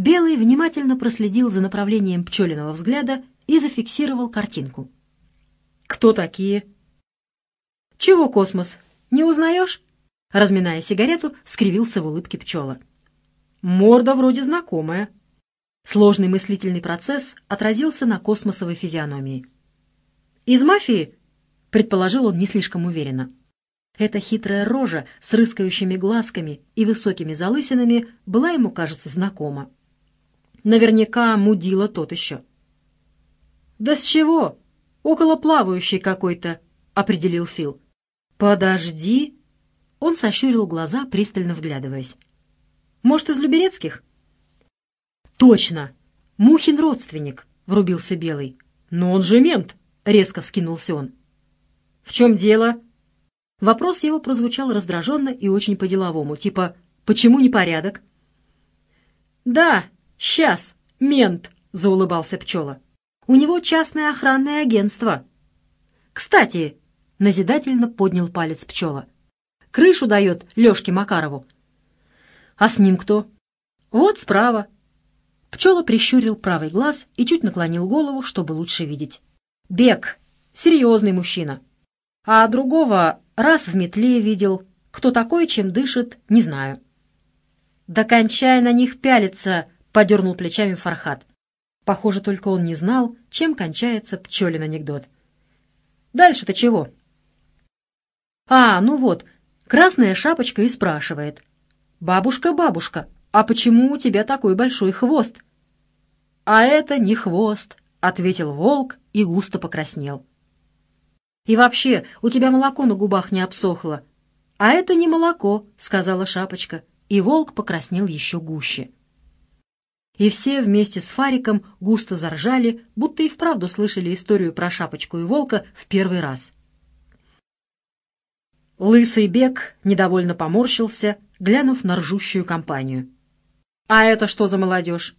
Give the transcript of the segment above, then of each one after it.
Белый внимательно проследил за направлением пчелиного взгляда и зафиксировал картинку. «Кто такие?» «Чего космос? Не узнаешь?» Разминая сигарету, скривился в улыбке пчела. «Морда вроде знакомая». Сложный мыслительный процесс отразился на космосовой физиономии. «Из мафии?» — предположил он не слишком уверенно. Эта хитрая рожа с рыскающими глазками и высокими залысинами была ему, кажется, знакома. Наверняка мудила тот еще. «Да с чего? Около плавающий какой-то», — определил Фил. «Подожди!» Он сощурил глаза, пристально вглядываясь. «Может, из Люберецких?» «Точно! Мухин родственник!» — врубился Белый. «Но он же мент!» — резко вскинулся он. «В чем дело?» Вопрос его прозвучал раздраженно и очень по-деловому, типа «Почему непорядок?» «Да, сейчас, мент!» — заулыбался Пчела. «У него частное охранное агентство». «Кстати!» — назидательно поднял палец Пчела. «Крышу дает Лешке Макарову». «А с ним кто?» «Вот справа». Пчела прищурил правый глаз и чуть наклонил голову, чтобы лучше видеть. «Бег. Серьезный мужчина. А другого раз в метле видел. Кто такой, чем дышит, не знаю». «Да на них пялиться!» — подернул плечами Фархат. Похоже, только он не знал, чем кончается пчелин анекдот. «Дальше-то чего?» «А, ну вот, красная шапочка и спрашивает. «Бабушка, бабушка, а почему у тебя такой большой хвост?» «А это не хвост», — ответил волк и густо покраснел. «И вообще, у тебя молоко на губах не обсохло». «А это не молоко», — сказала шапочка, и волк покраснел еще гуще. И все вместе с Фариком густо заржали, будто и вправду слышали историю про шапочку и волка в первый раз. Лысый бег недовольно поморщился, глянув на ржущую компанию. «А это что за молодежь?»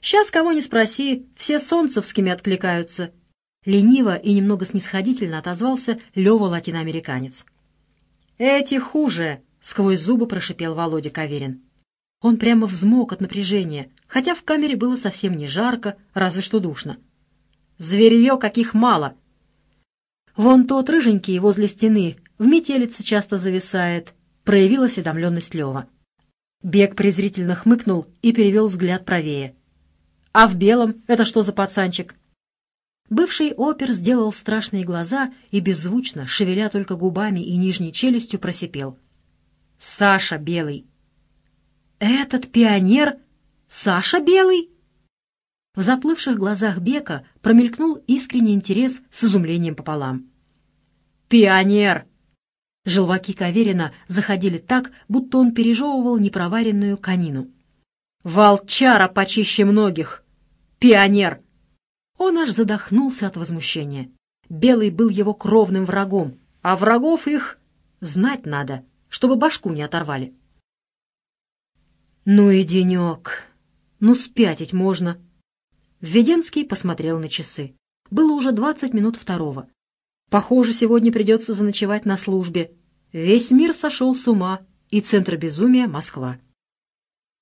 «Сейчас кого не спроси, все солнцевскими откликаются», Лениво и немного снисходительно отозвался Лева латиноамериканец. «Эти хуже!» — сквозь зубы прошипел Володя Каверин. Он прямо взмок от напряжения, хотя в камере было совсем не жарко, разве что душно. «Зверье каких мало!» «Вон тот рыженький возле стены, в метелице часто зависает», — проявила осведомленность Лева. Бег презрительно хмыкнул и перевел взгляд правее. «А в белом это что за пацанчик?» Бывший опер сделал страшные глаза и беззвучно, шевеля только губами и нижней челюстью, просипел. «Саша Белый!» «Этот пионер Саша Белый?» В заплывших глазах Бека промелькнул искренний интерес с изумлением пополам. «Пионер!» Желваки Каверина заходили так, будто он пережевывал непроваренную конину. «Волчара почище многих! Пионер!» Он аж задохнулся от возмущения. Белый был его кровным врагом, а врагов их знать надо, чтобы башку не оторвали. «Ну и денек! Ну спятить можно!» Введенский посмотрел на часы. Было уже двадцать минут второго. Похоже, сегодня придется заночевать на службе. Весь мир сошел с ума, и центр безумия — Москва.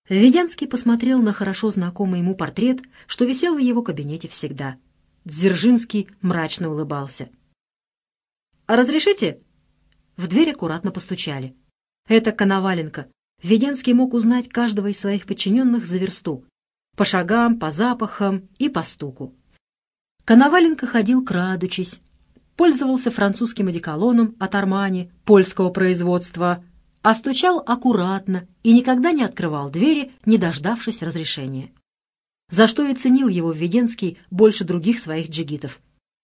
Введенский посмотрел на хорошо знакомый ему портрет, что висел в его кабинете всегда. Дзержинский мрачно улыбался. «А разрешите?» В дверь аккуратно постучали. «Это Коноваленко». Введенский мог узнать каждого из своих подчиненных за версту. По шагам, по запахам и по стуку. Коноваленко ходил крадучись. Пользовался французским одеколоном от Армани, польского производства, а стучал аккуратно и никогда не открывал двери, не дождавшись разрешения. За что и ценил его Введенский больше других своих джигитов.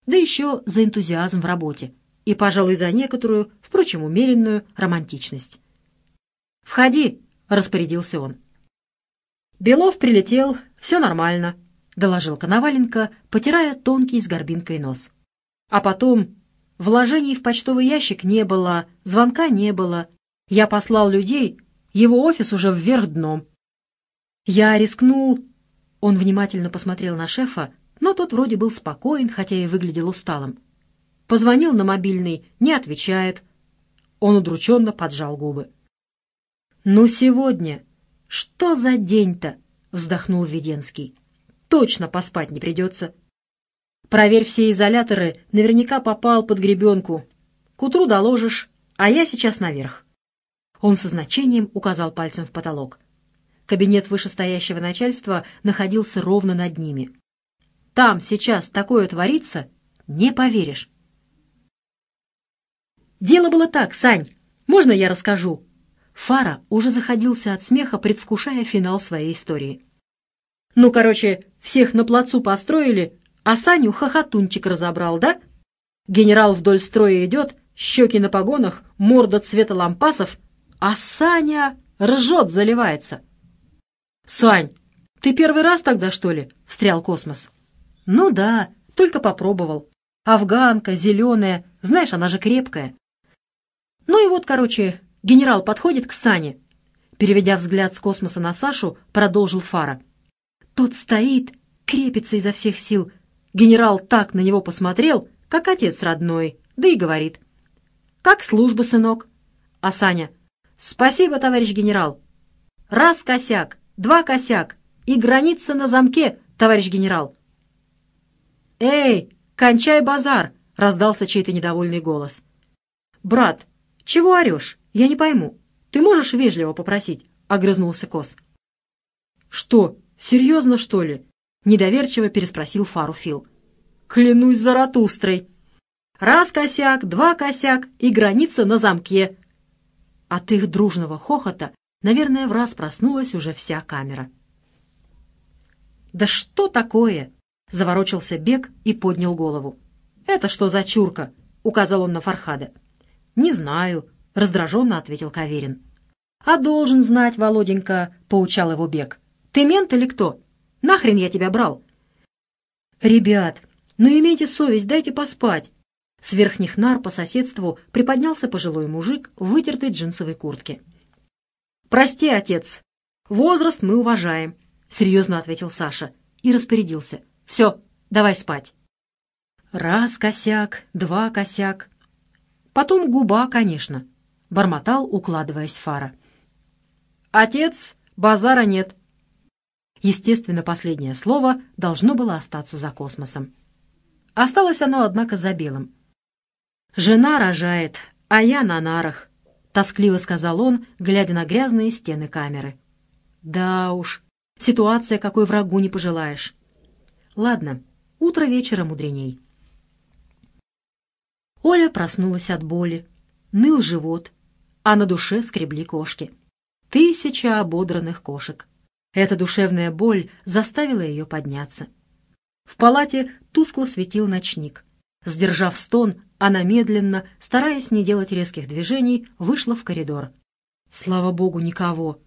Да еще за энтузиазм в работе и, пожалуй, за некоторую, впрочем, умеренную романтичность. «Входи!» — распорядился он. «Белов прилетел, все нормально», — доложил Коноваленко, потирая тонкий с горбинкой нос. А потом вложений в почтовый ящик не было, звонка не было, я послал людей, его офис уже вверх дном. Я рискнул... Он внимательно посмотрел на шефа, но тот вроде был спокоен, хотя и выглядел усталым. Позвонил на мобильный, не отвечает. Он удрученно поджал губы. «Ну сегодня? Что за день-то? — вздохнул Веденский. «Точно поспать не придется. Проверь все изоляторы, наверняка попал под гребенку. К утру доложишь, а я сейчас наверх». Он со значением указал пальцем в потолок. Кабинет вышестоящего начальства находился ровно над ними. «Там сейчас такое творится, не поверишь». «Дело было так, Сань. Можно я расскажу?» Фара уже заходился от смеха, предвкушая финал своей истории. «Ну, короче, всех на плацу построили, а Саню хохотунчик разобрал, да? Генерал вдоль строя идет, щеки на погонах, морда цвета лампасов, а Саня ржет, заливается. «Сань, ты первый раз тогда, что ли?» — встрял космос. «Ну да, только попробовал. Афганка, зеленая, знаешь, она же крепкая». Ну и вот, короче, генерал подходит к Сане. Переведя взгляд с космоса на Сашу, продолжил Фара. Тот стоит, крепится изо всех сил. Генерал так на него посмотрел, как отец родной, да и говорит. «Как служба, сынок?» А Саня. «Спасибо, товарищ генерал». «Раз косяк, два косяк, и граница на замке, товарищ генерал». «Эй, кончай базар!» — раздался чей-то недовольный голос. «Брат, чего орешь? Я не пойму. Ты можешь вежливо попросить?» — огрызнулся Кос. «Что, серьезно, что ли?» — недоверчиво переспросил Фару Фил. «Клянусь Заратустрой!» «Раз косяк, два косяк и граница на замке!» От их дружного хохота, наверное, в раз проснулась уже вся камера. «Да что такое?» — заворочился Бек и поднял голову. «Это что за чурка?» — указал он на Фархада. «Не знаю», — раздраженно ответил Каверин. «А должен знать, Володенька», — поучал его Бек. «Ты мент или кто? Нахрен я тебя брал?» «Ребят, ну имейте совесть, дайте поспать!» С верхних нар по соседству приподнялся пожилой мужик в вытертой джинсовой куртке. «Прости, отец, возраст мы уважаем», — серьезно ответил Саша и распорядился. «Все, давай спать». Раз косяк, два косяк. Потом губа, конечно, — бормотал, укладываясь Фара. «Отец, базара нет». Естественно, последнее слово должно было остаться за космосом. Осталось оно, однако, за белым. «Жена рожает, а я на нарах», — тоскливо сказал он, глядя на грязные стены камеры. «Да уж, ситуация, какой врагу не пожелаешь. Ладно, утро вечера мудреней». Оля проснулась от боли. Ныл живот, а на душе скребли кошки. Тысяча ободранных кошек. Эта душевная боль заставила ее подняться. В палате тускло светил ночник. Сдержав стон, она медленно, стараясь не делать резких движений, вышла в коридор. Слава богу, никого.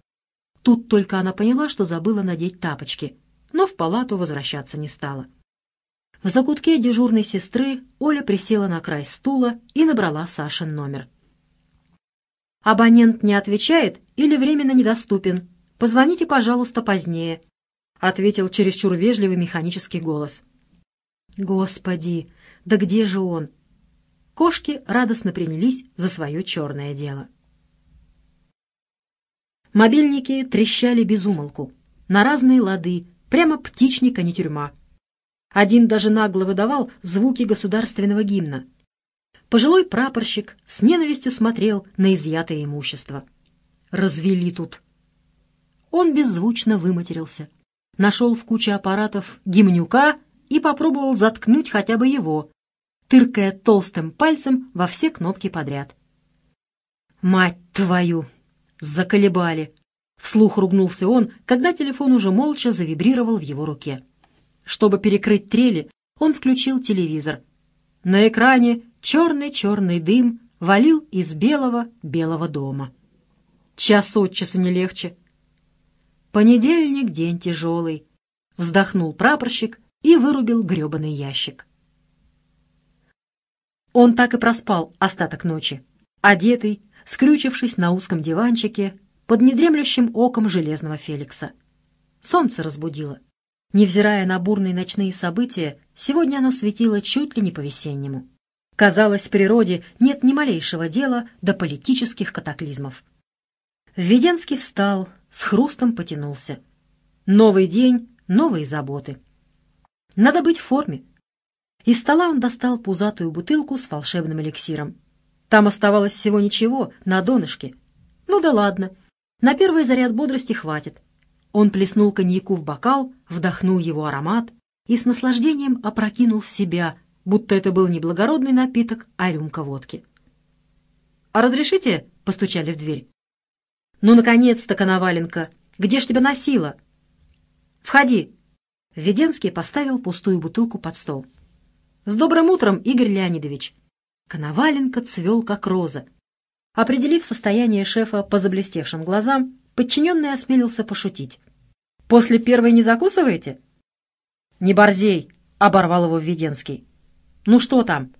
Тут только она поняла, что забыла надеть тапочки, но в палату возвращаться не стала. В закутке дежурной сестры Оля присела на край стула и набрала Сашин номер. «Абонент не отвечает или временно недоступен. Позвоните, пожалуйста, позднее», — ответил чересчур вежливый механический голос. «Господи, да где же он?» Кошки радостно принялись за свое черное дело. Мобильники трещали без умолку, на разные лады, прямо птичник, а не тюрьма. Один даже нагло выдавал звуки государственного гимна. Пожилой прапорщик с ненавистью смотрел на изъятое имущество. Развели тут. Он беззвучно выматерился. Нашел в куче аппаратов гимнюка и попробовал заткнуть хотя бы его, тыркая толстым пальцем во все кнопки подряд. «Мать твою! Заколебали!» Вслух ругнулся он, когда телефон уже молча завибрировал в его руке. Чтобы перекрыть трели, он включил телевизор. На экране черный-черный дым валил из белого-белого дома. Час от часу не легче. Понедельник — день тяжелый. Вздохнул прапорщик и вырубил гребаный ящик. Он так и проспал остаток ночи, одетый, скрючившись на узком диванчике под недремлющим оком железного Феликса. Солнце разбудило. Невзирая на бурные ночные события, сегодня оно светило чуть ли не по-весеннему. Казалось, природе нет ни малейшего дела до политических катаклизмов. Введенский встал, с хрустом потянулся. Новый день, новые заботы. Надо быть в форме. Из стола он достал пузатую бутылку с волшебным эликсиром. Там оставалось всего ничего, на донышке. Ну да ладно, на первый заряд бодрости хватит. Он плеснул коньяку в бокал, вдохнул его аромат и с наслаждением опрокинул в себя, будто это был не благородный напиток, а рюмка водки. «А разрешите?» — постучали в дверь. «Ну, наконец-то, Коноваленко! Где ж тебя носило?» «Входи!» Введенский поставил пустую бутылку под стол. «С добрым утром, Игорь Леонидович!» Коноваленко цвел, как роза. Определив состояние шефа по заблестевшим глазам, подчиненный осмелился пошутить. «После первой не закусываете?» «Не борзей!» — оборвал его Введенский. «Ну что там?»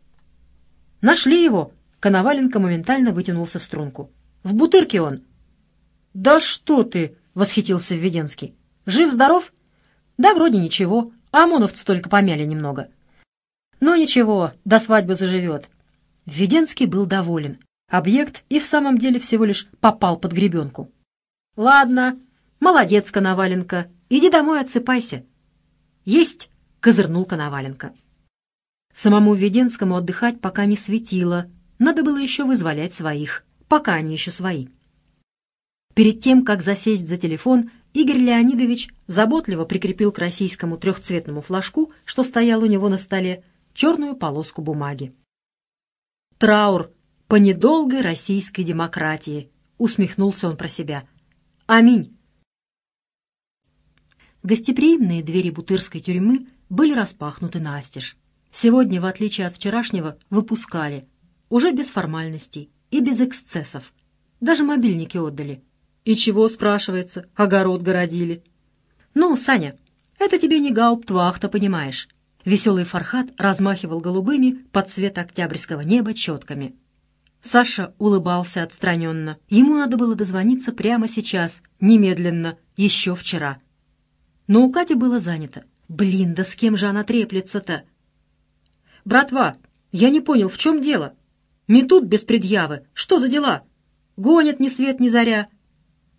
«Нашли его!» — Коноваленко моментально вытянулся в струнку. «В бутырке он!» «Да что ты!» — восхитился Введенский. «Жив-здоров?» «Да, вроде ничего. ОМОНовцы только помяли немного». «Ну ничего, до свадьбы заживет». Введенский был доволен. Объект и в самом деле всего лишь попал под гребенку. «Ладно, молодец, Коноваленко. Иди домой, отсыпайся». «Есть!» — козырнул Коноваленко. Самому Введенскому отдыхать пока не светило. Надо было еще вызволять своих, пока они еще свои. Перед тем, как засесть за телефон, Игорь Леонидович заботливо прикрепил к российскому трехцветному флажку, что стоял у него на столе, черную полоску бумаги. «Траур по недолгой российской демократии», — усмехнулся он про себя. «Аминь». Гостеприимные двери Бутырской тюрьмы были распахнуты настежь. Сегодня, в отличие от вчерашнего, выпускали. Уже без формальностей и без эксцессов. Даже мобильники отдали. И чего, спрашивается, огород городили? Ну, Саня, это тебе не гауптвахта, понимаешь. Веселый Фархат размахивал голубыми под цвет октябрьского неба четками. Саша улыбался отстраненно. Ему надо было дозвониться прямо сейчас, немедленно, еще вчера. Но у Кати было занято. Блин, да с кем же она треплется-то? «Братва, я не понял, в чем дело? Метут без предъявы. Что за дела? Гонят ни свет ни заря.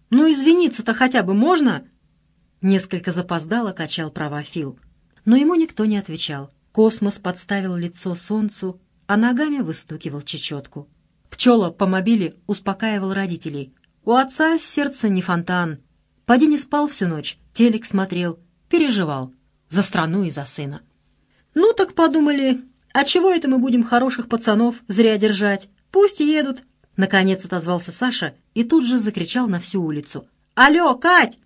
Ну, извиниться-то хотя бы можно?» Несколько запоздало качал права Фил. Но ему никто не отвечал. Космос подставил лицо солнцу, а ногами выстукивал чечетку. Пчела по мобиле успокаивал родителей. «У отца сердце не фонтан. Поди не спал всю ночь, телек смотрел, переживал. За страну и за сына». «Ну так подумали, а чего это мы будем хороших пацанов зря держать? Пусть едут, Наконец отозвался Саша и тут же закричал на всю улицу. «Алло, Кать!»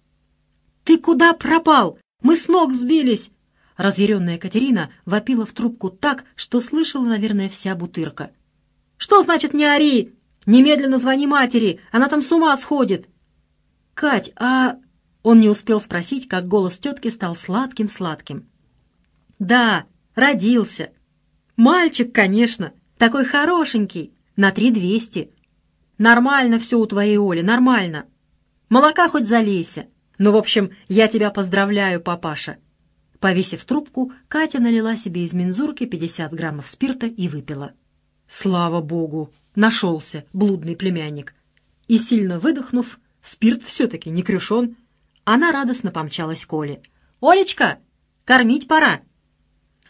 «Ты куда пропал? Мы с ног сбились!» Разъяренная Катерина вопила в трубку так, что слышала, наверное, вся бутырка. «Что значит не ори? Немедленно звони матери, она там с ума сходит!» «Кать, а...» Он не успел спросить, как голос тетки стал сладким-сладким. «Да, родился. Мальчик, конечно, такой хорошенький, на три двести. Нормально все у твоей Оли, нормально. Молока хоть залейся. Ну, в общем, я тебя поздравляю, папаша». Повесив трубку, Катя налила себе из мензурки 50 граммов спирта и выпила. Слава богу, нашелся блудный племянник. И, сильно выдохнув, спирт все-таки не крюшон, она радостно помчалась к Оле. «Олечка, кормить пора!»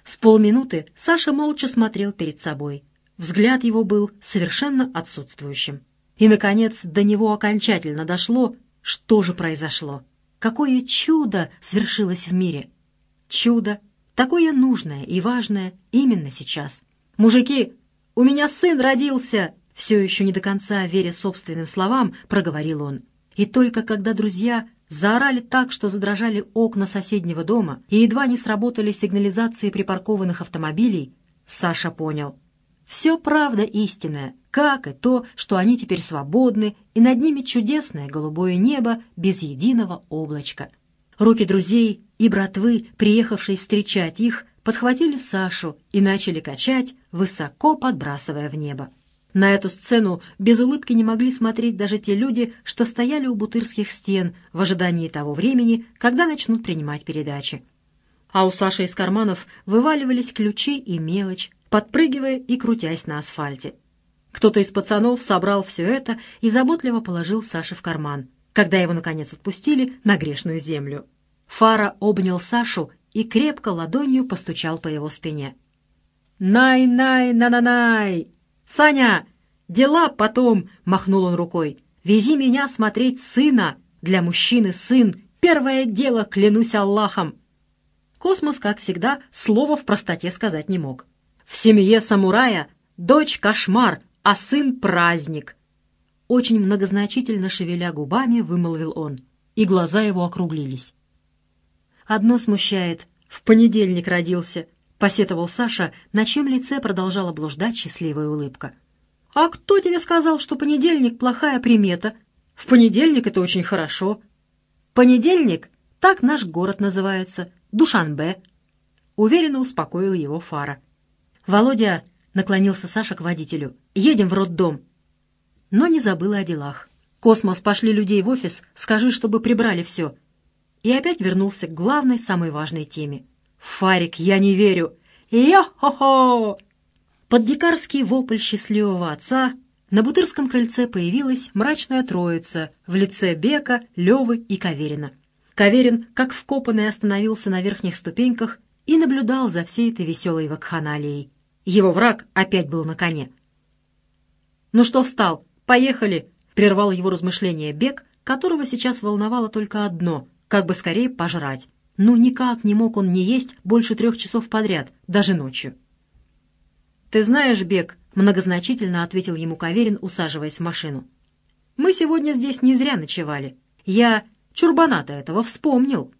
С полминуты Саша молча смотрел перед собой. Взгляд его был совершенно отсутствующим. И, наконец, до него окончательно дошло, что же произошло. Какое чудо свершилось в мире. Чудо, такое нужное и важное именно сейчас. «Мужики, у меня сын родился!» Все еще не до конца веря собственным словам, проговорил он. И только когда друзья заорали так, что задрожали окна соседнего дома и едва не сработали сигнализации припаркованных автомобилей, Саша понял. Все правда истинная, как и то, что они теперь свободны, и над ними чудесное голубое небо без единого облачка. Руки друзей и братвы, приехавшей встречать их, подхватили Сашу и начали качать, высоко подбрасывая в небо. На эту сцену без улыбки не могли смотреть даже те люди, что стояли у бутырских стен в ожидании того времени, когда начнут принимать передачи. А у Саши из карманов вываливались ключи и мелочь, подпрыгивая и крутясь на асфальте. Кто-то из пацанов собрал все это и заботливо положил Саше в карман, когда его, наконец, отпустили на грешную землю. Фара обнял Сашу и крепко ладонью постучал по его спине. «Най-най-на-на-най! Саня, дела потом!» — махнул он рукой. «Вези меня смотреть сына! Для мужчины сын — первое дело, клянусь Аллахом!» Космос, как всегда, слова в простоте сказать не мог. «В семье самурая дочь — кошмар, а сын — праздник!» Очень многозначительно шевеля губами, вымолвил он, и глаза его округлились. «Одно смущает. В понедельник родился», — посетовал Саша, на чем лице продолжала блуждать счастливая улыбка. «А кто тебе сказал, что понедельник — плохая примета? В понедельник это очень хорошо. Понедельник — так наш город называется, Душанбе», — уверенно успокоил его Фара. «Володя», — наклонился Саша к водителю, — «едем в роддом». Но не забыла о делах. «Космос, пошли людей в офис, скажи, чтобы прибрали все». И опять вернулся к главной, самой важной теме — «Фарик, я не верю! Йо-хо-хо!» Под дикарский вопль счастливого отца на Бутырском крыльце появилась мрачная троица в лице Бека, Левы и Каверина. Каверин, как вкопанный, остановился на верхних ступеньках и наблюдал за всей этой веселой вакханалией. Его враг опять был на коне. «Ну что встал? Поехали!» — прервал его размышления Бек, которого сейчас волновало только одно — как бы скорее пожрать. Ну, никак не мог он не есть больше трех часов подряд, даже ночью. «Ты знаешь, Бек», — многозначительно ответил ему Каверин, усаживаясь в машину. «Мы сегодня здесь не зря ночевали. Я чурбаната этого вспомнил».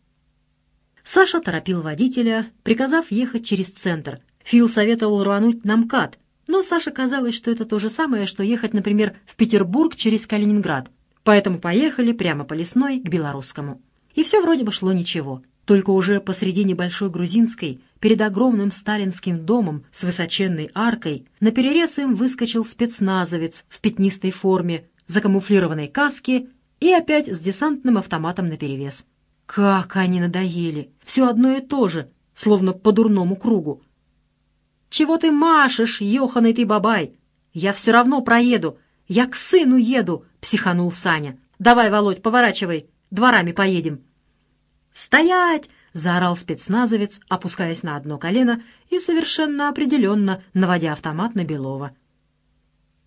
Саша торопил водителя, приказав ехать через центр. Фил советовал рвануть на МКАД, но Саше казалось, что это то же самое, что ехать, например, в Петербург через Калининград. Поэтому поехали прямо по лесной к Белорусскому. И все вроде бы шло ничего. Только уже посреди небольшой грузинской, перед огромным сталинским домом с высоченной аркой, на перерез им выскочил спецназовец в пятнистой форме, закамуфлированной каске и опять с десантным автоматом наперевес. Как они надоели! Все одно и то же, словно по дурному кругу. «Чего ты машешь, ёханый ты бабай? Я все равно проеду. Я к сыну еду!» — психанул Саня. «Давай, Володь, поворачивай, дворами поедем». «Стоять!» — заорал спецназовец, опускаясь на одно колено и совершенно определенно наводя автомат на Белова.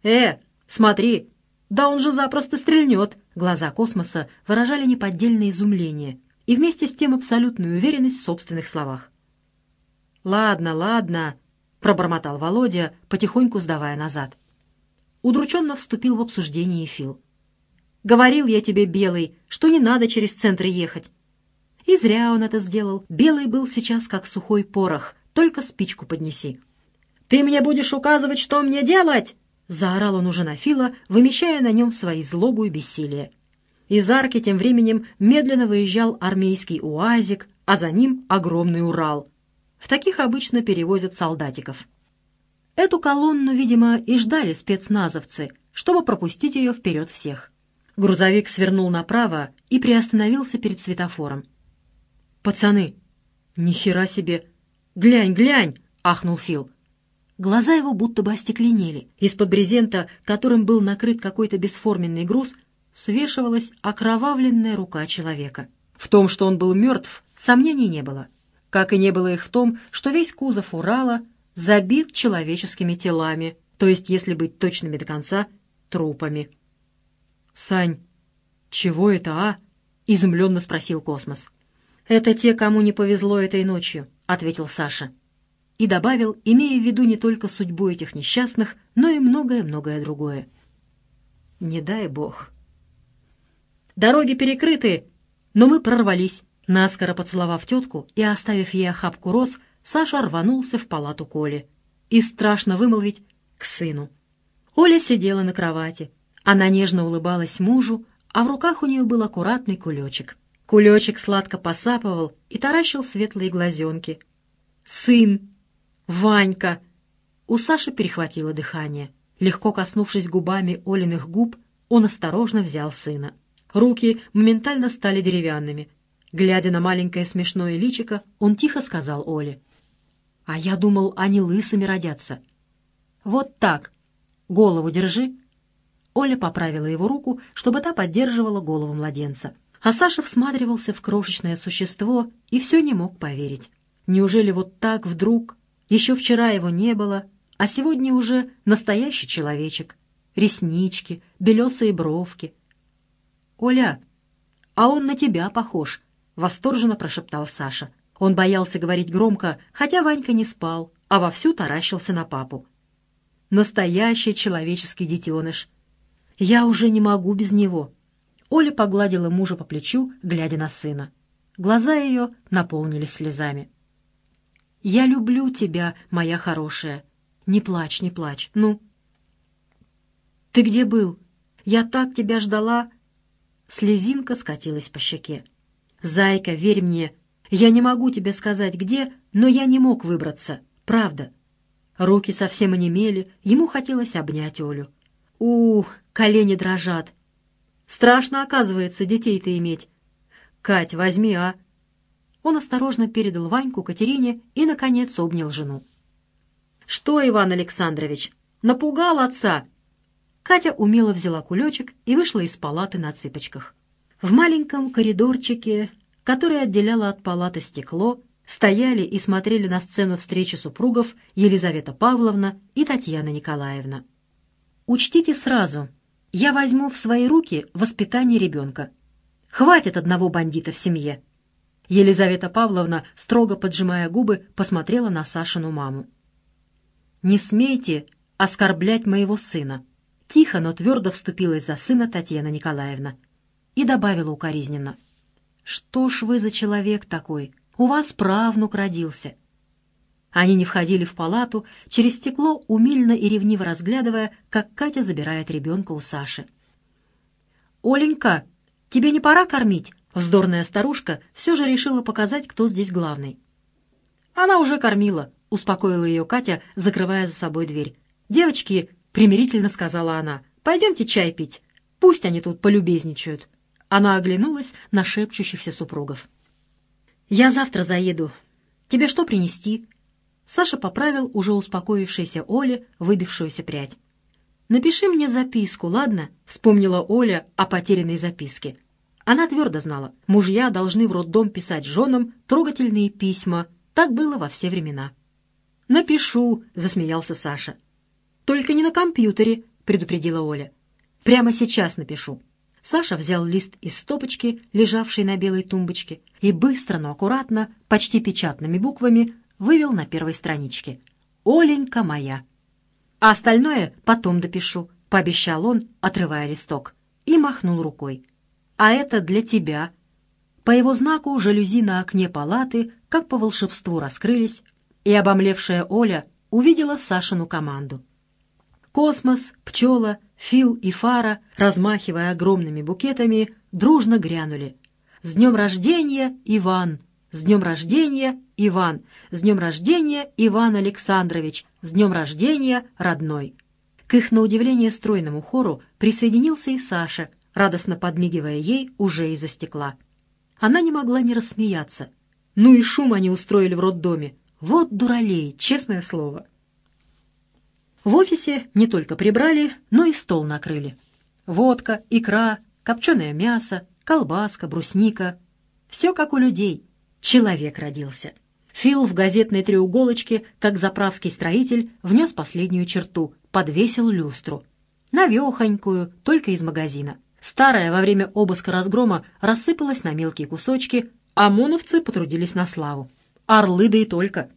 «Э, смотри! Да он же запросто стрельнет!» Глаза космоса выражали неподдельное изумление и вместе с тем абсолютную уверенность в собственных словах. «Ладно, ладно», — пробормотал Володя, потихоньку сдавая назад. Удрученно вступил в обсуждение Фил. «Говорил я тебе, Белый, что не надо через центр ехать. И зря он это сделал. Белый был сейчас как сухой порох. Только спичку поднеси. «Ты мне будешь указывать, что мне делать?» Заорал он уже на Фила, вымещая на нем свои злобу и бессилие. Из арки тем временем медленно выезжал армейский УАЗик, а за ним огромный Урал. В таких обычно перевозят солдатиков. Эту колонну, видимо, и ждали спецназовцы, чтобы пропустить ее вперед всех. Грузовик свернул направо и приостановился перед светофором. «Пацаны! Ни хера себе! Глянь, глянь!» — ахнул Фил. Глаза его будто бы остекленели. Из-под брезента, которым был накрыт какой-то бесформенный груз, свешивалась окровавленная рука человека. В том, что он был мертв, сомнений не было. Как и не было их в том, что весь кузов Урала забит человеческими телами, то есть, если быть точными до конца, трупами. «Сань, чего это, а?» — изумленно спросил Космос. «Это те, кому не повезло этой ночью», — ответил Саша. И добавил, имея в виду не только судьбу этих несчастных, но и многое-многое другое. «Не дай бог». «Дороги перекрыты, но мы прорвались». Наскоро поцеловав тетку и оставив ей охапку роз, Саша рванулся в палату Коли. И страшно вымолвить «к сыну». Оля сидела на кровати. Она нежно улыбалась мужу, а в руках у нее был аккуратный кулечек. Кулечек сладко посапывал и таращил светлые глазенки. «Сын! Ванька!» У Саши перехватило дыхание. Легко коснувшись губами Олиных губ, он осторожно взял сына. Руки моментально стали деревянными. Глядя на маленькое смешное личико, он тихо сказал Оле. «А я думал, они лысыми родятся». «Вот так. Голову держи». Оля поправила его руку, чтобы та поддерживала голову младенца. А Саша всматривался в крошечное существо и все не мог поверить. Неужели вот так вдруг? Еще вчера его не было, а сегодня уже настоящий человечек. Реснички, белесые бровки. «Оля, а он на тебя похож», — восторженно прошептал Саша. Он боялся говорить громко, хотя Ванька не спал, а вовсю таращился на папу. «Настоящий человеческий детеныш. Я уже не могу без него». Оля погладила мужа по плечу, глядя на сына. Глаза ее наполнились слезами. «Я люблю тебя, моя хорошая. Не плачь, не плачь. Ну?» «Ты где был? Я так тебя ждала!» Слезинка скатилась по щеке. «Зайка, верь мне, я не могу тебе сказать, где, но я не мог выбраться. Правда». Руки совсем онемели, ему хотелось обнять Олю. у колени дрожат. Страшно, оказывается, детей-то иметь. Кать, возьми, а?» Он осторожно передал Ваньку Катерине и, наконец, обнял жену. «Что, Иван Александрович, напугал отца?» Катя умело взяла кулечек и вышла из палаты на цыпочках. В маленьком коридорчике, который отделяло от палаты стекло, стояли и смотрели на сцену встречи супругов Елизавета Павловна и Татьяна Николаевна. «Учтите сразу, я возьму в свои руки воспитание ребенка. Хватит одного бандита в семье». Елизавета Павловна, строго поджимая губы, посмотрела на Сашину маму. «Не смейте оскорблять моего сына», Тихо, но твердо вступилась за сына Татьяна Николаевна и добавила укоризненно. «Что ж вы за человек такой? У вас правнук родился». Они не входили в палату, через стекло умильно и ревниво разглядывая, как Катя забирает ребенка у Саши. «Оленька, тебе не пора кормить?» Вздорная старушка все же решила показать, кто здесь главный. «Она уже кормила», — успокоила ее Катя, закрывая за собой дверь. «Девочки — примирительно сказала она. «Пойдемте чай пить. Пусть они тут полюбезничают». Она оглянулась на шепчущихся супругов. «Я завтра заеду. Тебе что принести?» Саша поправил уже успокоившейся Оле выбившуюся прядь. «Напиши мне записку, ладно?» — вспомнила Оля о потерянной записке. Она твердо знала, мужья должны в роддом писать женам трогательные письма. Так было во все времена. «Напишу», — засмеялся Саша. «Только не на компьютере», — предупредила Оля. «Прямо сейчас напишу». Саша взял лист из стопочки, лежавшей на белой тумбочке, и быстро, но аккуратно, почти печатными буквами, вывел на первой страничке. «Оленька моя». «А остальное потом допишу», — пообещал он, отрывая листок, и махнул рукой. «А это для тебя». По его знаку жалюзи на окне палаты, как по волшебству, раскрылись, и обомлевшая Оля увидела Сашину команду. Космос, пчела, Фил и Фара, размахивая огромными букетами, дружно грянули. «С днем рождения, Иван! С днем рождения, Иван! С днем рождения, Иван Александрович! С днем рождения, родной!» К их, на удивление, стройному хору присоединился и Саша, радостно подмигивая ей уже из-за стекла. Она не могла не рассмеяться. Ну и шум они устроили в роддоме. Вот дуралей, честное слово. В офисе не только прибрали, но и стол накрыли. Водка, икра, копченое мясо, колбаска, брусника. Все как у людей. Человек родился. Фил в газетной треуголочке, как заправский строитель, внес последнюю черту, подвесил люстру. Навехонькую, только из магазина. Старая во время обыска разгрома рассыпалась на мелкие кусочки, а моновцы потрудились на славу. Орлы да и только.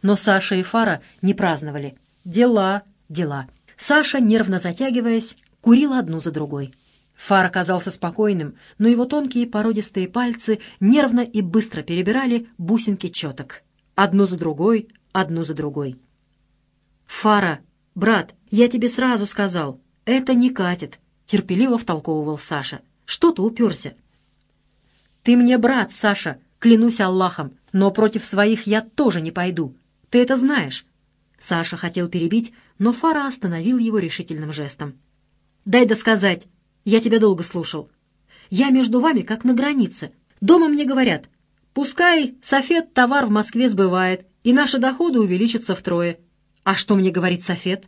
Но Саша и Фара не праздновали. Дела, дела. Саша, нервно затягиваясь, курил одну за другой. Фар оказался спокойным, но его тонкие породистые пальцы нервно и быстро перебирали бусинки четок. Одну за другой, одну за другой. «Фара, брат, я тебе сразу сказал, это не катит», — терпеливо втолковывал Саша. «Что ты уперся?» «Ты мне брат, Саша, клянусь Аллахом, но против своих я тоже не пойду. Ты это знаешь. Саша хотел перебить, но Фара остановил его решительным жестом. «Дай досказать. Я тебя долго слушал. Я между вами как на границе. Дома мне говорят, пускай Софет товар в Москве сбывает, и наши доходы увеличатся втрое. А что мне говорит Софет?»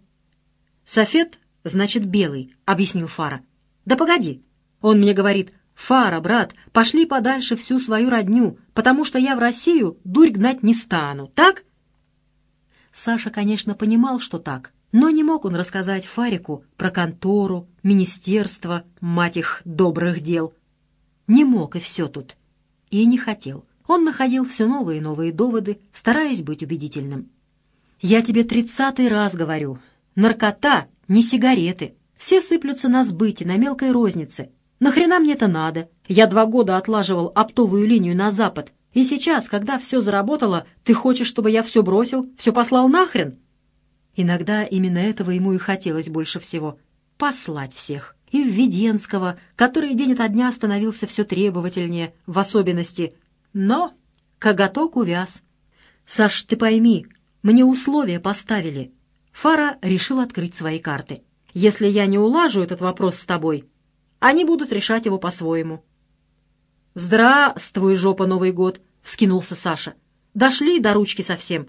«Софет значит белый», — объяснил Фара. «Да погоди. Он мне говорит, «Фара, брат, пошли подальше всю свою родню, потому что я в Россию дурь гнать не стану, так?» Саша, конечно, понимал, что так, но не мог он рассказать Фарику про контору, министерство, мать их, добрых дел. Не мог, и все тут. И не хотел. Он находил все новые и новые доводы, стараясь быть убедительным. «Я тебе тридцатый раз говорю. Наркота, не сигареты. Все сыплются на сбыте, на мелкой рознице. Нахрена мне это надо? Я два года отлаживал оптовую линию на запад. И сейчас, когда все заработало, ты хочешь, чтобы я все бросил, все послал нахрен?» Иногда именно этого ему и хотелось больше всего — послать всех. И Введенского, который день ото дня становился все требовательнее, в особенности. Но коготок увяз. «Саш, ты пойми, мне условия поставили». Фара решил открыть свои карты. «Если я не улажу этот вопрос с тобой, они будут решать его по-своему». «Здравствуй, жопа, Новый год!» — вскинулся Саша. «Дошли до ручки совсем.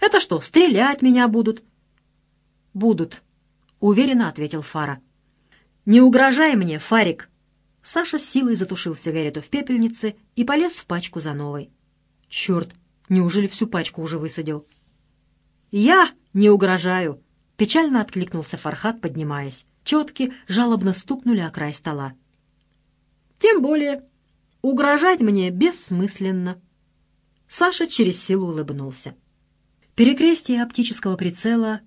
Это что, стрелять меня будут?» «Будут», — уверенно ответил Фара. «Не угрожай мне, Фарик!» Саша силой затушил сигарету в пепельнице и полез в пачку за новой. «Черт, неужели всю пачку уже высадил?» «Я не угрожаю!» — печально откликнулся Фархат, поднимаясь. Четки жалобно стукнули о край стола. «Тем более, угрожать мне бессмысленно!» Саша через силу улыбнулся. Перекрестие оптического прицела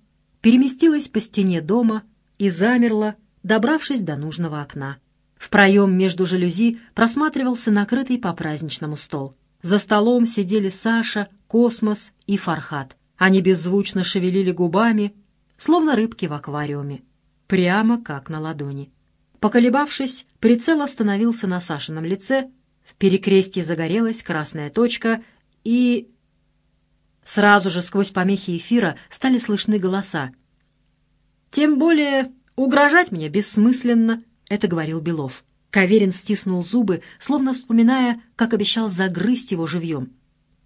переместилось по стене дома и замерло, добравшись до нужного окна. В проем между жалюзи просматривался накрытый по-праздничному стол. За столом сидели Саша, Космос и Фархат. Они беззвучно шевелили губами, словно рыбки в аквариуме, прямо как на ладони. Поколебавшись, прицел остановился на Сашином лице, в перекрестье загорелась красная точка, и... Сразу же сквозь помехи эфира стали слышны голоса. «Тем более «Угрожать мне бессмысленно», — это говорил Белов. Каверин стиснул зубы, словно вспоминая, как обещал загрызть его живьем.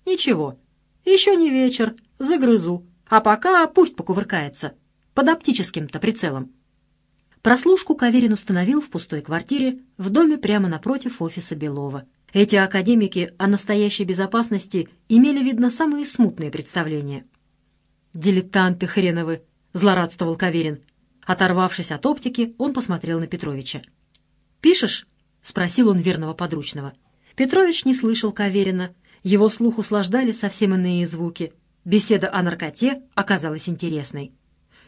«Ничего, еще не вечер, загрызу, а пока пусть покувыркается, под оптическим-то прицелом». Прослушку Каверин установил в пустой квартире в доме прямо напротив офиса Белова. Эти академики о настоящей безопасности имели, видно, самые смутные представления. «Дилетанты хреновы!» — злорадствовал Каверин. Оторвавшись от оптики, он посмотрел на Петровича. «Пишешь?» — спросил он верного подручного. Петрович не слышал Каверина. Его слух услаждали совсем иные звуки. Беседа о наркоте оказалась интересной.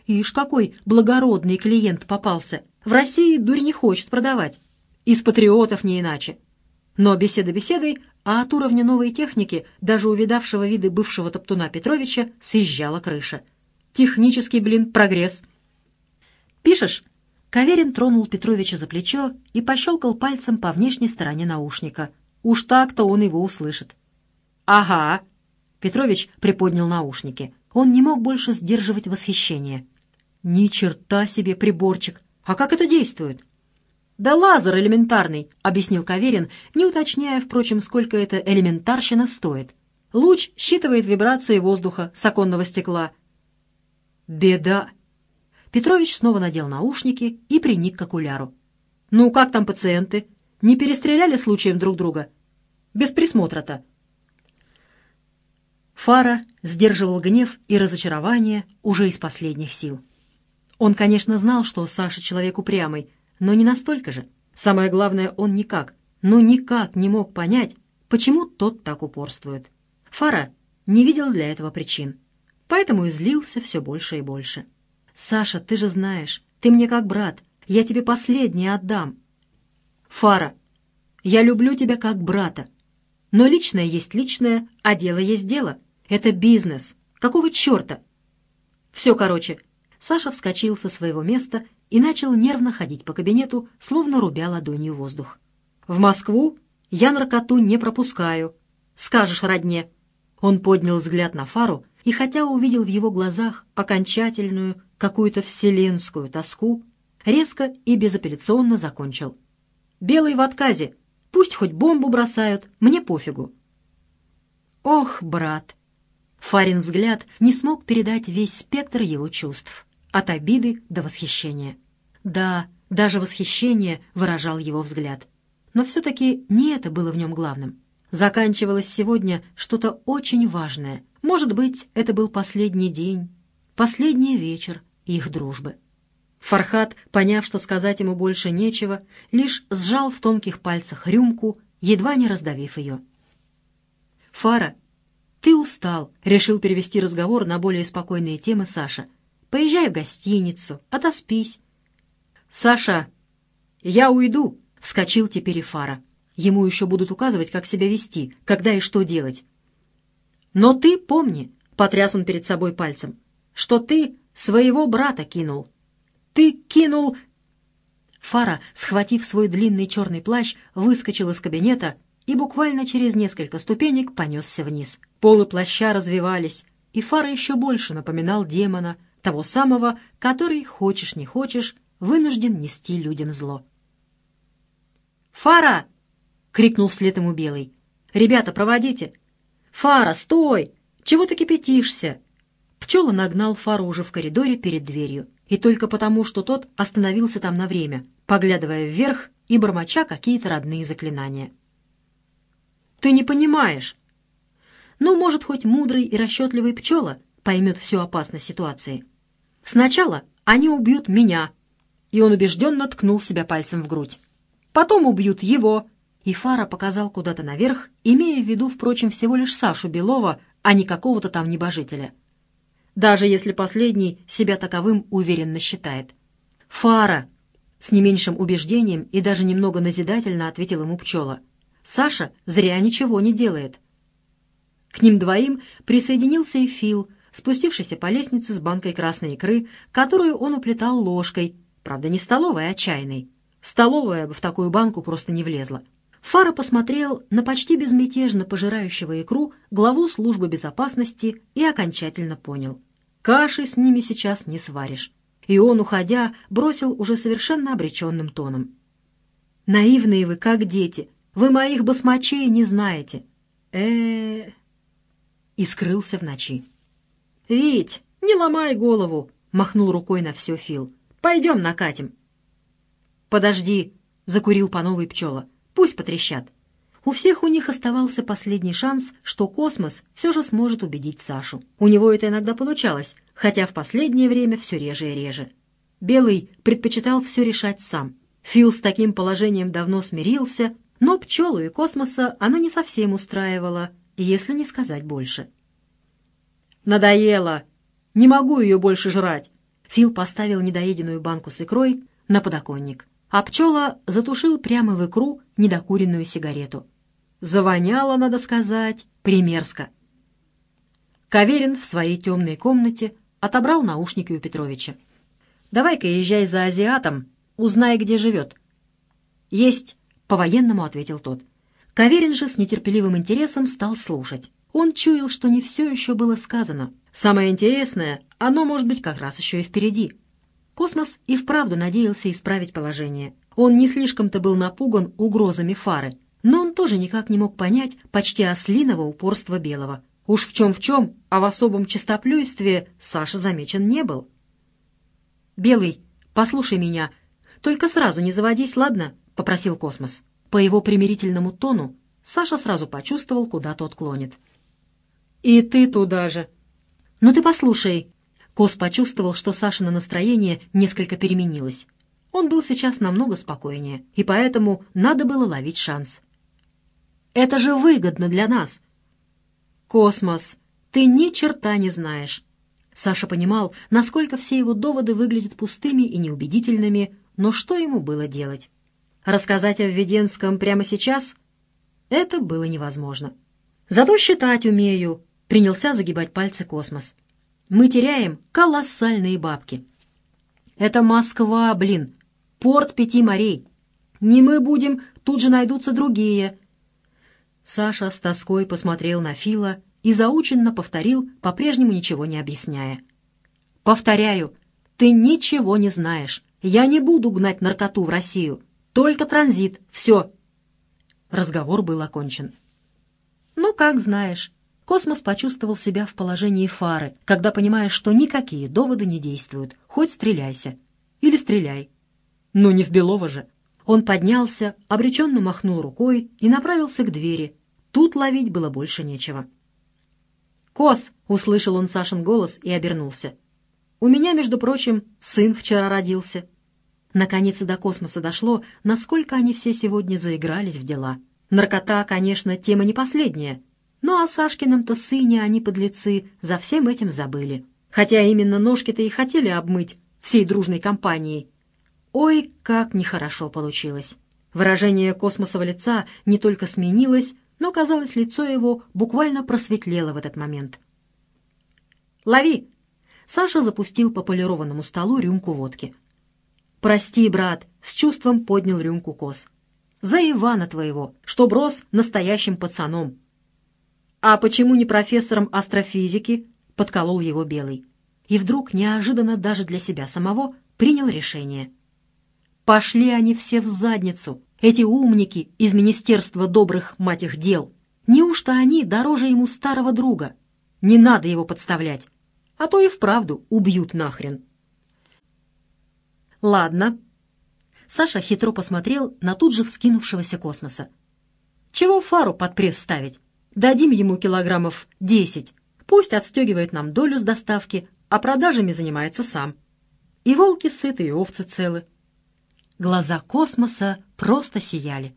«Ишь, какой благородный клиент попался! В России дурь не хочет продавать. Из патриотов не иначе. Но беседа беседой, а от уровня новой техники, даже увидавшего виды бывшего топтуна Петровича, съезжала крыша. Технический, блин, прогресс. «Пишешь?» Каверин тронул Петровича за плечо и пощелкал пальцем по внешней стороне наушника. Уж так-то он его услышит. «Ага!» Петрович приподнял наушники. Он не мог больше сдерживать восхищение. «Ни черта себе приборчик! А как это действует?» «Да лазер элементарный», — объяснил Каверин, не уточняя, впрочем, сколько эта элементарщина стоит. Луч считывает вибрации воздуха с оконного стекла. «Беда!» Петрович снова надел наушники и приник к окуляру. «Ну, как там пациенты? Не перестреляли случаем друг друга? Без присмотра-то». Фара сдерживал гнев и разочарование уже из последних сил. Он, конечно, знал, что Саша человек упрямый, но не настолько же. Самое главное, он никак, но никак не мог понять, почему тот так упорствует. Фара не видел для этого причин, поэтому и злился все больше и больше. «Саша, ты же знаешь, ты мне как брат, я тебе последнее отдам». «Фара, я люблю тебя как брата, но личное есть личное, а дело есть дело. Это бизнес. Какого черта?» «Все, короче». Саша вскочил со своего места и начал нервно ходить по кабинету, словно рубя ладонью воздух. «В Москву я наркоту не пропускаю. Скажешь родне». Он поднял взгляд на Фару, и хотя увидел в его глазах окончательную, какую-то вселенскую тоску, резко и безапелляционно закончил. «Белый в отказе. Пусть хоть бомбу бросают, мне пофигу». «Ох, брат!» Фарин взгляд не смог передать весь спектр его чувств, от обиды до восхищения. Да, даже восхищение выражал его взгляд. Но все-таки не это было в нем главным. Заканчивалось сегодня что-то очень важное. Может быть, это был последний день, последний вечер их дружбы. Фархат, поняв, что сказать ему больше нечего, лишь сжал в тонких пальцах рюмку, едва не раздавив ее. «Фара, ты устал», — решил перевести разговор на более спокойные темы Саша. «Поезжай в гостиницу, отоспись». «Саша, я уйду», — вскочил теперь и Фара. Ему еще будут указывать, как себя вести, когда и что делать. «Но ты помни», — потряс он перед собой пальцем, — «что ты своего брата кинул. Ты кинул...» Фара, схватив свой длинный черный плащ, выскочил из кабинета и буквально через несколько ступенек понесся вниз. Полы плаща развивались, и Фара еще больше напоминал демона, того самого, который, хочешь не хочешь, вынужден нести людям зло. «Фара!» — крикнул вслед ему Белый. «Ребята, проводите!» «Фара, стой! Чего ты кипятишься?» Пчела нагнал Фару уже в коридоре перед дверью, и только потому, что тот остановился там на время, поглядывая вверх и бормоча какие-то родные заклинания. «Ты не понимаешь!» Ну, может, хоть мудрый и расчетливый пчела поймет всю опасность ситуации. Сначала они убьют меня, и он убежденно ткнул себя пальцем в грудь. Потом убьют его, и Фара показал куда-то наверх, имея в виду, впрочем, всего лишь Сашу Белова, а не какого-то там небожителя. Даже если последний себя таковым уверенно считает. «Фара!» — с не меньшим убеждением и даже немного назидательно ответил ему пчела. «Саша зря ничего не делает». К ним двоим присоединился и Фил, спустившийся по лестнице с банкой красной икры, которую он уплетал ложкой, правда, не столовой, а чайной. Столовая бы в такую банку просто не влезла. Фара посмотрел на почти безмятежно пожирающего икру главу службы безопасности и окончательно понял. Каши с ними сейчас не сваришь. И он, уходя, бросил уже совершенно обреченным тоном. «Наивные вы, как дети. Вы моих басмачей не знаете». э И скрылся в ночи. «Вить, не ломай голову!» — махнул рукой на все Фил. «Пойдем накатим». «Подожди!» — закурил по новой пчела. Пусть потрещат. У всех у них оставался последний шанс, что космос все же сможет убедить Сашу. У него это иногда получалось, хотя в последнее время все реже и реже. Белый предпочитал все решать сам. Фил с таким положением давно смирился, но пчелу и космоса оно не совсем устраивало, если не сказать больше. «Надоело! Не могу ее больше жрать!» Фил поставил недоеденную банку с икрой на подоконник а пчела затушил прямо в икру недокуренную сигарету. Завоняло, надо сказать, примерзко. Каверин в своей темной комнате отобрал наушники у Петровича. «Давай-ка езжай за азиатом, узнай, где живет». «Есть», — по-военному ответил тот. Каверин же с нетерпеливым интересом стал слушать. Он чуял, что не все еще было сказано. Самое интересное, оно может быть как раз еще и впереди. Космос и вправду надеялся исправить положение. Он не слишком-то был напуган угрозами фары, но он тоже никак не мог понять почти ослиного упорства Белого. Уж в чем в чем, а в особом чистоплюйстве Саша замечен не был. «Белый, послушай меня. Только сразу не заводись, ладно?» — попросил Космос. По его примирительному тону Саша сразу почувствовал, куда тот клонит. «И ты туда же!» «Ну ты послушай, Кос почувствовал, что Сашино настроение несколько переменилось. Он был сейчас намного спокойнее, и поэтому надо было ловить шанс. «Это же выгодно для нас!» «Космос, ты ни черта не знаешь!» Саша понимал, насколько все его доводы выглядят пустыми и неубедительными, но что ему было делать? Рассказать о Введенском прямо сейчас? Это было невозможно. «Зато считать умею», — принялся загибать пальцы космос мы теряем колоссальные бабки. Это Москва, блин, порт пяти морей. Не мы будем, тут же найдутся другие. Саша с тоской посмотрел на Фила и заученно повторил, по-прежнему ничего не объясняя. «Повторяю, ты ничего не знаешь. Я не буду гнать наркоту в Россию. Только транзит. Все». Разговор был окончен. «Ну, как знаешь». Космос почувствовал себя в положении Фары, когда понимаешь, что никакие доводы не действуют. Хоть стреляйся. Или стреляй. Но не в Белова же. Он поднялся, обреченно махнул рукой и направился к двери. Тут ловить было больше нечего. «Кос!» — услышал он Сашин голос и обернулся. «У меня, между прочим, сын вчера родился». Наконец и до Космоса дошло, насколько они все сегодня заигрались в дела. Наркота, конечно, тема не последняя, но о Сашкином-то сыне они, подлецы, за всем этим забыли. Хотя именно ножки-то и хотели обмыть всей дружной компанией. Ой, как нехорошо получилось. Выражение космосового лица не только сменилось, но, казалось, лицо его буквально просветлело в этот момент. «Лови!» Саша запустил по полированному столу рюмку водки. «Прости, брат!» — с чувством поднял рюмку Кос. «За Ивана твоего, что брос настоящим пацаном!» «А почему не профессором астрофизики?» — подколол его Белый. И вдруг, неожиданно даже для себя самого, принял решение. Пошли они все в задницу, эти умники из Министерства добрых, мать их, дел. Неужто они дороже ему старого друга? Не надо его подставлять. А то и вправду убьют нахрен. Ладно. Саша хитро посмотрел на тут же вскинувшегося космоса. Чего фару под пресс ставить? Дадим ему килограммов десять. Пусть отстегивает нам долю с доставки, а продажами занимается сам. И волки сыты, и овцы целы. Глаза космоса просто сияли.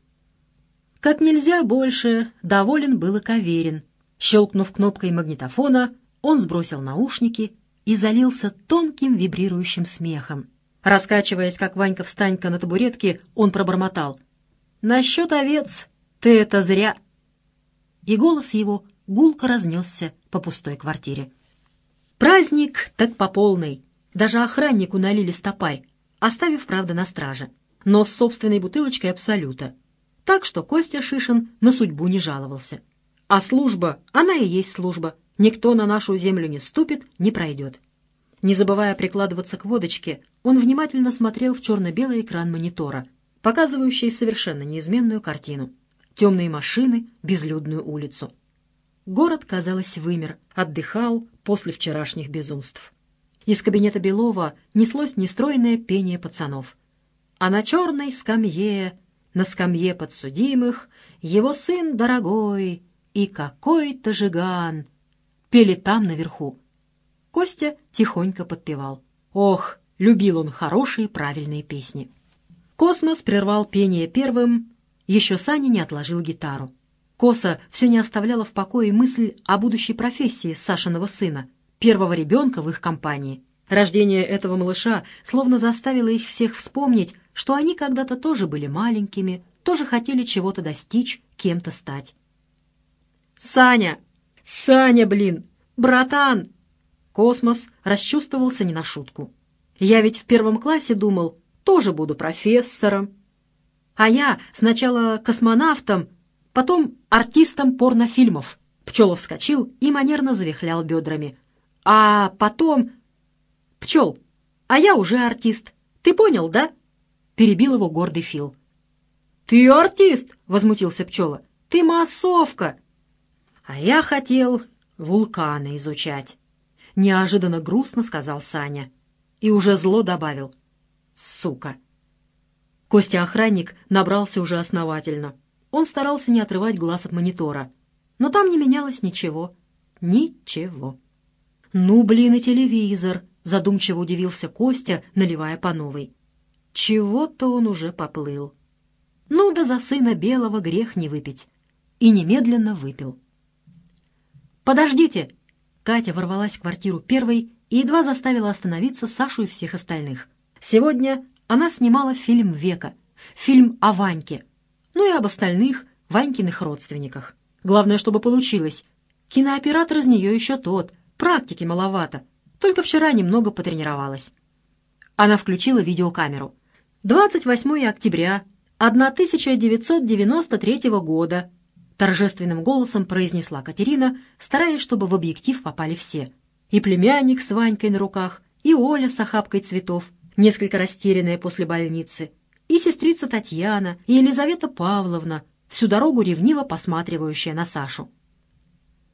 Как нельзя больше, доволен был и Каверин. Щелкнув кнопкой магнитофона, он сбросил наушники и залился тонким вибрирующим смехом. Раскачиваясь, как Ванька-встанька на табуретке, он пробормотал. «Насчет овец ты это зря!» И голос его гулко разнесся по пустой квартире. Праздник так по полной. Даже охраннику налили стопарь, оставив, правда, на страже, но с собственной бутылочкой абсолюта. Так что Костя Шишин на судьбу не жаловался. А служба, она и есть служба. Никто на нашу землю не ступит, не пройдет. Не забывая прикладываться к водочке, он внимательно смотрел в черно-белый экран монитора, показывающий совершенно неизменную картину. Темные машины, безлюдную улицу. Город, казалось, вымер, отдыхал после вчерашних безумств. Из кабинета Белова неслось нестроенное пение пацанов. А на черной скамье, на скамье подсудимых, его сын дорогой и какой-то жиган пели там наверху. Костя тихонько подпевал. Ох, любил он хорошие правильные песни. Космос прервал пение первым, еще Саня не отложил гитару. Коса все не оставляла в покое мысль о будущей профессии Сашиного сына, первого ребенка в их компании. Рождение этого малыша словно заставило их всех вспомнить, что они когда-то тоже были маленькими, тоже хотели чего-то достичь, кем-то стать. «Саня! Саня, блин! Братан!» Космос расчувствовался не на шутку. «Я ведь в первом классе думал, тоже буду профессором. А я сначала космонавтом, потом артистом порнофильмов». Пчелов вскочил и манерно завихлял бедрами. А потом... Пчел, а я уже артист. Ты понял, да? Перебил его гордый Фил. Ты артист, возмутился Пчела. Ты массовка. А я хотел вулканы изучать. Неожиданно грустно сказал Саня. И уже зло добавил. Сука. Костя-охранник набрался уже основательно. Он старался не отрывать глаз от монитора. Но там не менялось ничего. Ничего. «Ну, блин, и телевизор!» — задумчиво удивился Костя, наливая по новой. Чего-то он уже поплыл. Ну да за сына белого грех не выпить. И немедленно выпил. «Подождите!» Катя ворвалась в квартиру первой и едва заставила остановиться Сашу и всех остальных. Сегодня она снимала фильм века, фильм о Ваньке, ну и об остальных Ванькиных родственниках. Главное, чтобы получилось. Кинооператор из нее еще тот — Практики маловато. Только вчера немного потренировалась. Она включила видеокамеру. 28 октября 1993 года. Торжественным голосом произнесла Катерина, стараясь, чтобы в объектив попали все. И племянник с Ванькой на руках, и Оля с охапкой цветов, несколько растерянная после больницы, и сестрица Татьяна, и Елизавета Павловна, всю дорогу ревниво посматривающая на Сашу.